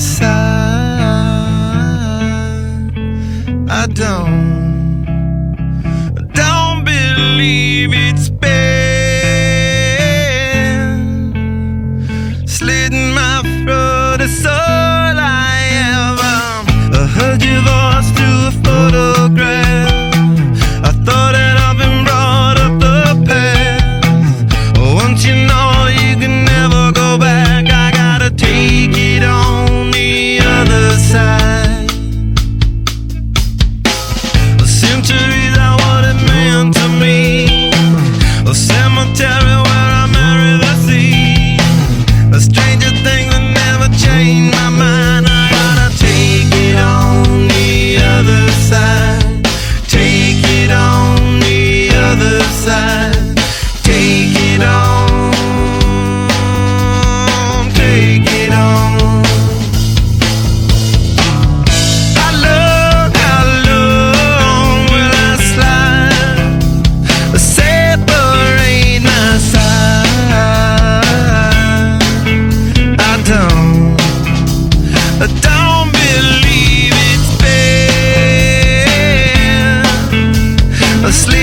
side. I don't, don't believe it's better.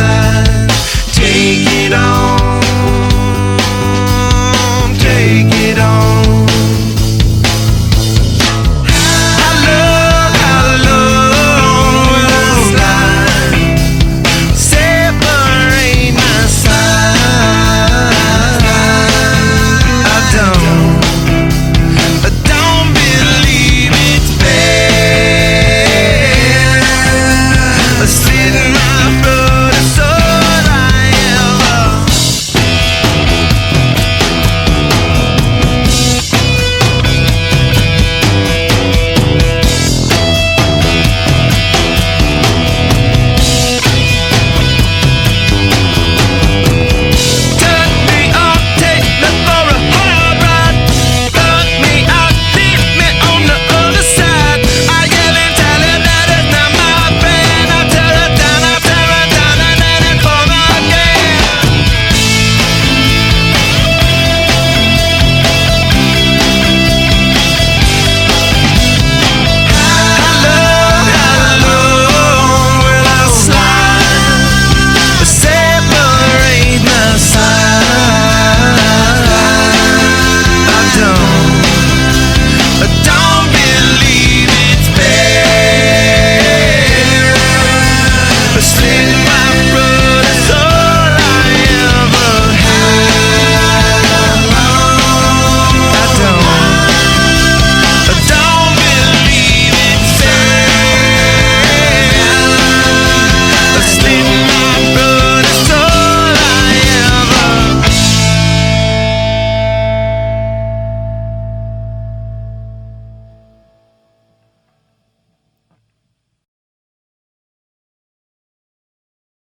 side.